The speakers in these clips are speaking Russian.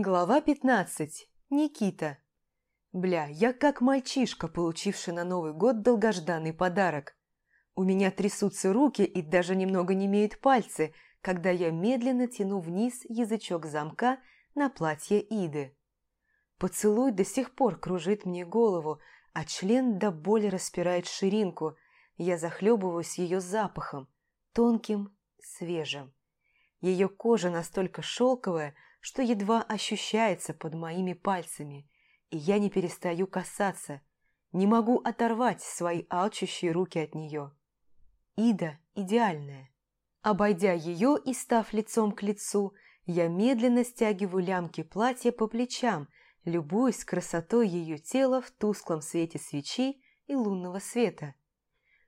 Глава 15. Никита. Бля, я как мальчишка, получивший на Новый год долгожданный подарок. У меня трясутся руки и даже немного не имеют пальцы, когда я медленно тяну вниз язычок замка на платье Иды. Поцелуй до сих пор кружит мне голову, а член до боли распирает ширинку. Я захлебываюсь ее запахом, тонким, свежим. Ее кожа настолько шелковая, что едва ощущается под моими пальцами, и я не перестаю касаться, не могу оторвать свои алчущие руки от нее. Ида идеальная. Обойдя ее и став лицом к лицу, я медленно стягиваю лямки платья по плечам, любуясь красотой ее тела в тусклом свете свечей и лунного света.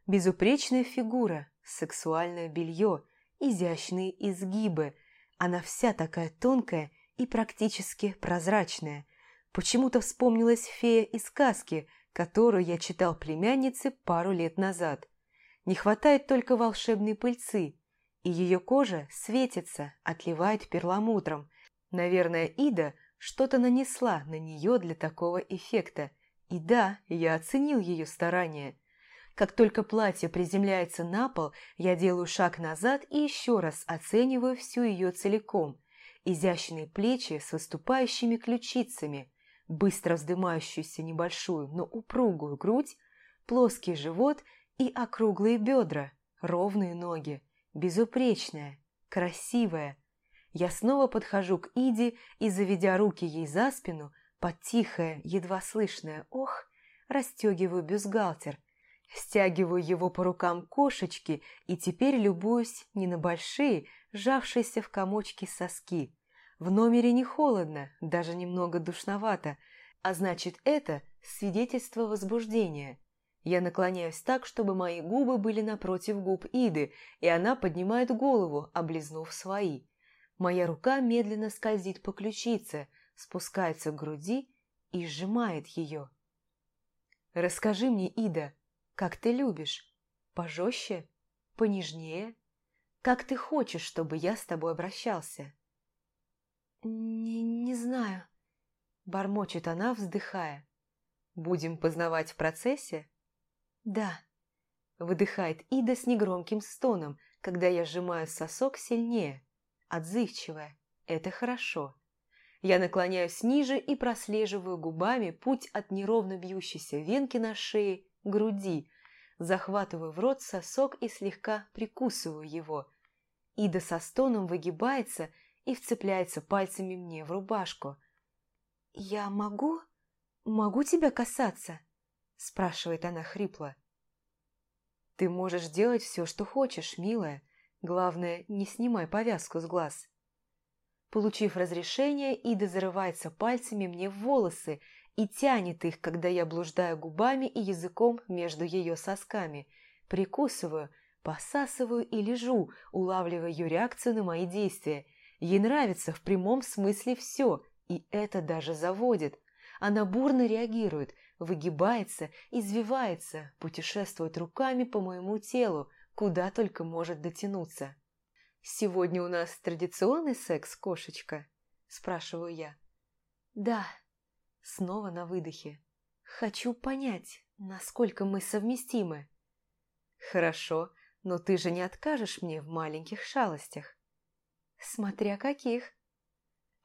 Безупречная фигура, сексуальное белье, изящные изгибы – она вся такая тонкая и практически прозрачная. Почему-то вспомнилась фея из сказки, которую я читал племяннице пару лет назад. Не хватает только волшебной пыльцы, и ее кожа светится, отливает перламутром. Наверное, Ида что-то нанесла на нее для такого эффекта. И да, я оценил ее старания. Как только платье приземляется на пол, я делаю шаг назад и еще раз оцениваю всю ее целиком. Изящные плечи с выступающими ключицами, быстро вздымающуюся небольшую, но упругую грудь, плоский живот и округлые бедра, ровные ноги, безупречная, красивая. Я снова подхожу к Иде и, заведя руки ей за спину, под тихое, едва слышное «ох», расстегиваю бюстгальтер – Стягиваю его по рукам кошечки и теперь любуюсь не на большие, сжавшиеся в комочки соски. В номере не холодно, даже немного душновато, а значит это свидетельство возбуждения. Я наклоняюсь так, чтобы мои губы были напротив губ Иды, и она поднимает голову, облизнув свои. Моя рука медленно скользит по ключице, спускается к груди и сжимает ее. «Расскажи мне, Ида, как ты любишь? Пожестче? Понежнее? Как ты хочешь, чтобы я с тобой обращался?» «Не, не знаю», — бормочет она, вздыхая. «Будем познавать в процессе?» «Да», — выдыхает Ида с негромким стоном, когда я сжимаю сосок сильнее. Отзывчивая. Это хорошо. Я наклоняюсь ниже и прослеживаю губами путь от неровно бьющейся венки на шее груди, захватываю в рот сосок и слегка прикусываю его. Ида со стоном выгибается и вцепляется пальцами мне в рубашку. «Я могу? Могу тебя касаться?» спрашивает она хрипло. «Ты можешь делать все, что хочешь, милая. Главное, не снимай повязку с глаз». Получив разрешение, Ида зарывается пальцами мне в волосы и тянет их, когда я блуждаю губами и языком между ее сосками, прикусываю, посасываю и лежу, улавливая ее реакцию на мои действия. Ей нравится в прямом смысле все, и это даже заводит. Она бурно реагирует, выгибается, извивается, путешествует руками по моему телу, куда только может дотянуться. «Сегодня у нас традиционный секс, кошечка?» – спрашиваю я. «Да», Снова на выдохе. Хочу понять, насколько мы совместимы. Хорошо, но ты же не откажешь мне в маленьких шалостях. Смотря каких.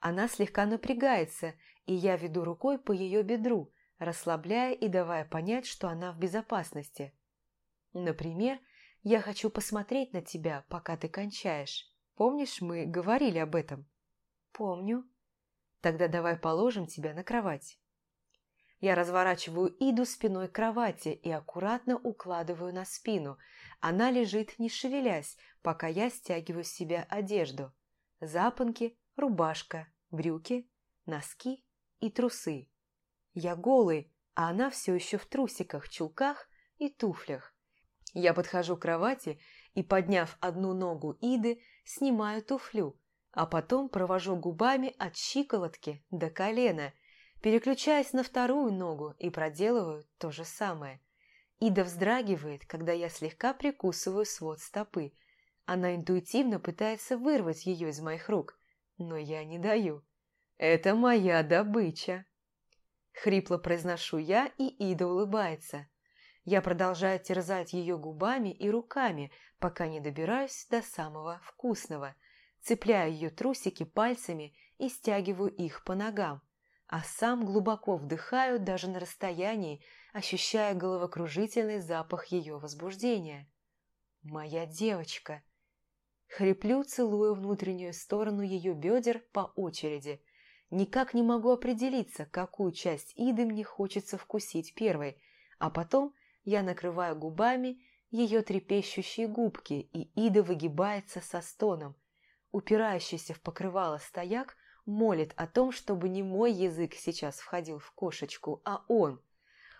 Она слегка напрягается, и я веду рукой по ее бедру, расслабляя и давая понять, что она в безопасности. Например, я хочу посмотреть на тебя, пока ты кончаешь. Помнишь, мы говорили об этом? Помню. Тогда давай положим тебя на кровать. Я разворачиваю Иду спиной к кровати и аккуратно укладываю на спину. Она лежит, не шевелясь, пока я стягиваю с себя одежду. Запонки, рубашка, брюки, носки и трусы. Я голый, а она все еще в трусиках, чулках и туфлях. Я подхожу к кровати и, подняв одну ногу Иды, снимаю туфлю, а потом провожу губами от щиколотки до колена, переключаясь на вторую ногу и проделываю то же самое. Ида вздрагивает, когда я слегка прикусываю свод стопы. Она интуитивно пытается вырвать ее из моих рук, но я не даю. Это моя добыча. Хрипло произношу я, и Ида улыбается. Я продолжаю терзать ее губами и руками, пока не добираюсь до самого вкусного. Цепляю ее трусики пальцами и стягиваю их по ногам, а сам глубоко вдыхаю даже на расстоянии, ощущая головокружительный запах ее возбуждения. «Моя девочка!» Хриплю, целую внутреннюю сторону ее бедер по очереди. Никак не могу определиться, какую часть Иды мне хочется вкусить первой, а потом я накрываю губами ее трепещущие губки, и Ида выгибается со стоном. Упирающийся в покрывало стояк молит о том, чтобы не мой язык сейчас входил в кошечку, а он.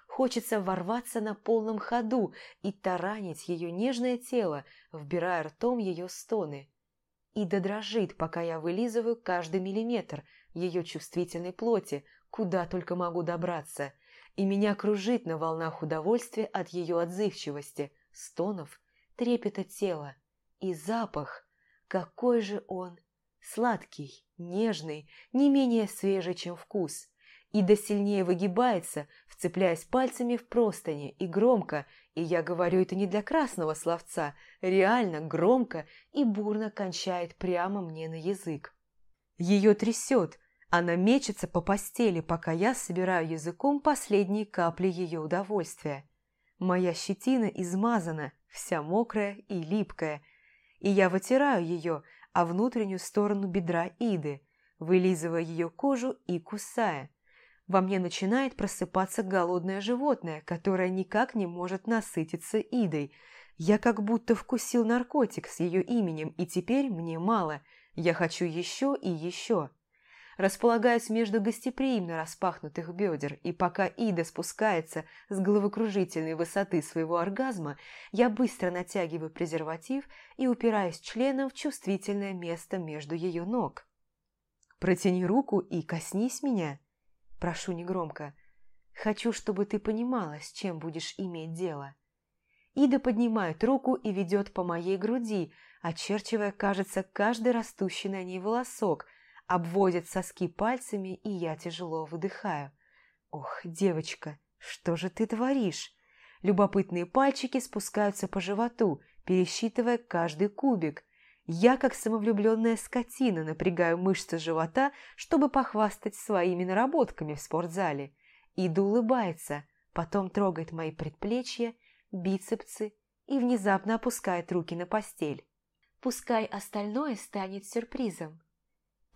Хочется ворваться на полном ходу и таранить ее нежное тело, вбирая ртом ее стоны. Ида дрожит, пока я вылизываю каждый миллиметр ее чувствительной плоти, куда только могу добраться, и меня кружит на волнах удовольствия от ее отзывчивости, стонов, трепета тела. И запах, какой же он сладкий, нежный, не менее свежий, чем вкус. И до сильнее выгибается, вцепляясь пальцами в простыни, и громко, и я говорю это не для красного словца, реально громко и бурно кончает прямо мне на язык. Ее трясет, она мечется по постели, пока я собираю языком последние капли ее удовольствия. Моя щетина измазана, вся мокрая и липкая, и я вытираю ее, а внутреннюю сторону бедра Иды, вылизывая ее кожу и кусая. Во мне начинает просыпаться голодное животное, которое никак не может насытиться Идой. Я как будто вкусил наркотик с ее именем, и теперь мне мало. Я хочу еще и еще. Располагаюсь между гостеприимно распахнутых бедер, и пока Ида спускается с головокружительной высоты своего оргазма, я быстро натягиваю презерватив и упираюсь членом в чувствительное место между ее ног. «Протяни руку и коснись меня», – прошу негромко. «Хочу, чтобы ты понимала, с чем будешь иметь дело». Ида поднимает руку и ведет по моей груди, очерчивая, кажется, каждый растущий на ней волосок – обводит соски пальцами, и я тяжело выдыхаю. «Ох, девочка, что же ты творишь?» Любопытные пальчики спускаются по животу, пересчитывая каждый кубик. Я, как самовлюбленная скотина, напрягаю мышцы живота, чтобы похвастать своими наработками в спортзале. Ида улыбается, потом трогает мои предплечья, бицепсы и внезапно опускает руки на постель. Пускай остальное станет сюрпризом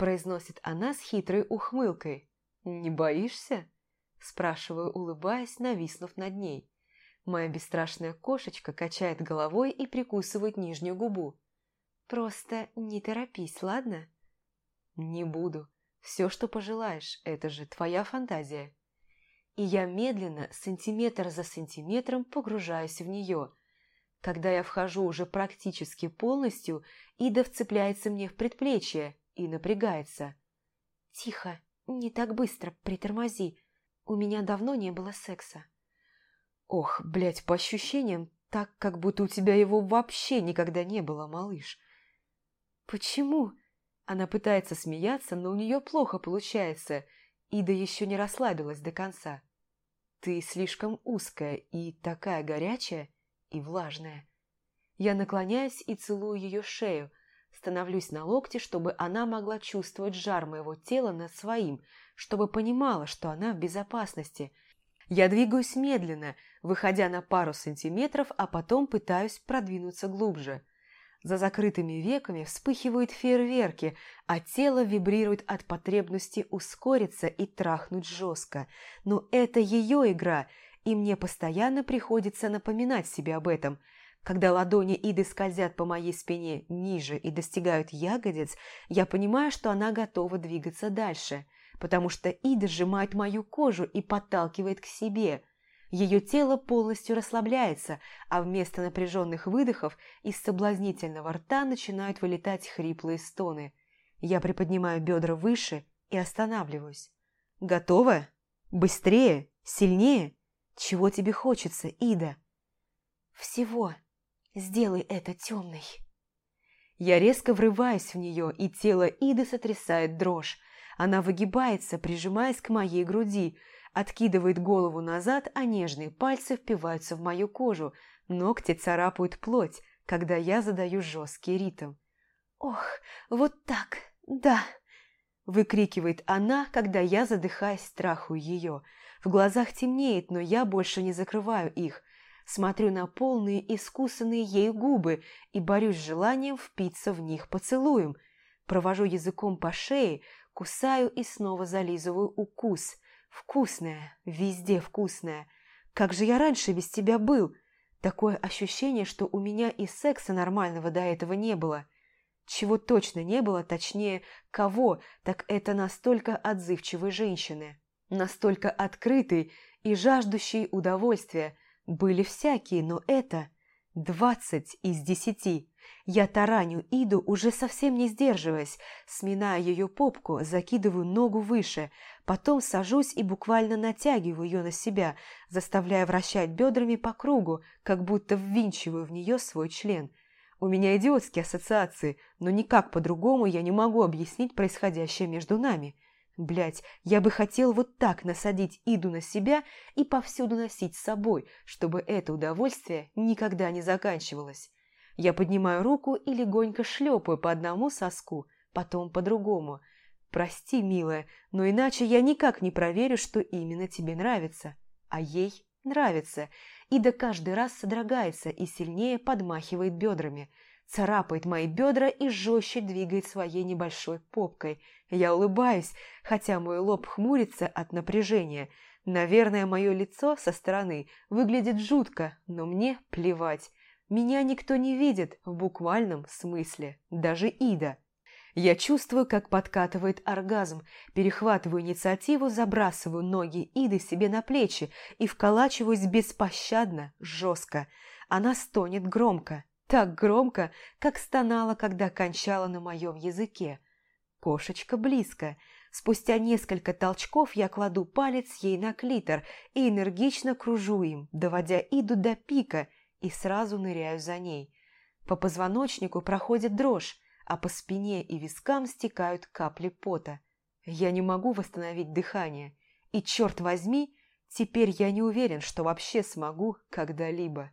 произносит она с хитрой ухмылкой. «Не боишься?» спрашиваю, улыбаясь, нависнув над ней. Моя бесстрашная кошечка качает головой и прикусывает нижнюю губу. «Просто не торопись, ладно?» «Не буду. Все, что пожелаешь, это же твоя фантазия». И я медленно, сантиметр за сантиметром, погружаюсь в нее. Когда я вхожу уже практически полностью, Ида вцепляется мне в предплечье, и напрягается. «Тихо, не так быстро, притормози. У меня давно не было секса». «Ох, блядь, по ощущениям, так, как будто у тебя его вообще никогда не было, малыш». «Почему?» Она пытается смеяться, но у нее плохо получается. Ида еще не расслабилась до конца. «Ты слишком узкая и такая горячая и влажная». Я наклоняюсь и целую ее шею, Становлюсь на локте, чтобы она могла чувствовать жар моего тела над своим, чтобы понимала, что она в безопасности. Я двигаюсь медленно, выходя на пару сантиметров, а потом пытаюсь продвинуться глубже. За закрытыми веками вспыхивают фейерверки, а тело вибрирует от потребности ускориться и трахнуть жестко. Но это ее игра, и мне постоянно приходится напоминать себе об этом – когда ладони Иды скользят по моей спине ниже и достигают ягодиц, я понимаю, что она готова двигаться дальше, потому что Ида сжимает мою кожу и подталкивает к себе. Ее тело полностью расслабляется, а вместо напряженных выдохов из соблазнительного рта начинают вылетать хриплые стоны. Я приподнимаю бедра выше и останавливаюсь. «Готова? Быстрее? Сильнее? Чего тебе хочется, Ида?» «Всего», Сделай это, темный. Я резко врываюсь в нее, и тело Иды сотрясает дрожь. Она выгибается, прижимаясь к моей груди, откидывает голову назад, а нежные пальцы впиваются в мою кожу, ногти царапают плоть, когда я задаю жесткий ритм. «Ох, вот так, да!» Выкрикивает она, когда я, задыхаясь, страхую ее. В глазах темнеет, но я больше не закрываю их. Смотрю на полные, искусанные ею губы и борюсь с желанием впиться в них поцелуем. Провожу языком по шее, кусаю и снова зализываю укус. Вкусная, везде вкусная. Как же я раньше без тебя был? Такое ощущение, что у меня и секса нормального до этого не было. Чего точно не было, точнее, кого, так это настолько отзывчивой женщины, настолько открытой и жаждущей удовольствия. Были всякие, но это двадцать из десяти. Я тараню Иду, уже совсем не сдерживаясь, сминая ее попку, закидываю ногу выше, потом сажусь и буквально натягиваю ее на себя, заставляя вращать бедрами по кругу, как будто ввинчиваю в нее свой член. У меня идиотские ассоциации, но никак по-другому я не могу объяснить происходящее между нами. Блять, я бы хотел вот так насадить Иду на себя и повсюду носить с собой, чтобы это удовольствие никогда не заканчивалось. Я поднимаю руку и легонько шлепаю по одному соску, потом по другому. Прости, милая, но иначе я никак не проверю, что именно тебе нравится. А ей нравится. Ида каждый раз содрогается и сильнее подмахивает бедрами, царапает мои бедра и жестче двигает своей небольшой попкой. Я улыбаюсь, хотя мой лоб хмурится от напряжения. Наверное, мое лицо со стороны выглядит жутко, но мне плевать. Меня никто не видит в буквальном смысле, даже Ида. Я чувствую, как подкатывает оргазм, перехватываю инициативу, забрасываю ноги Иды себе на плечи и вколачиваюсь беспощадно, жестко. Она стонет громко, так громко, как стонала, когда кончала на моем языке. Кошечка близко. Спустя несколько толчков я кладу палец ей на клитор и энергично кружу им, доводя Иду до пика – и сразу ныряю за ней. По позвоночнику проходит дрожь, а по спине и вискам стекают капли пота. Я не могу восстановить дыхание, и, черт возьми, теперь я не уверен, что вообще смогу когда-либо.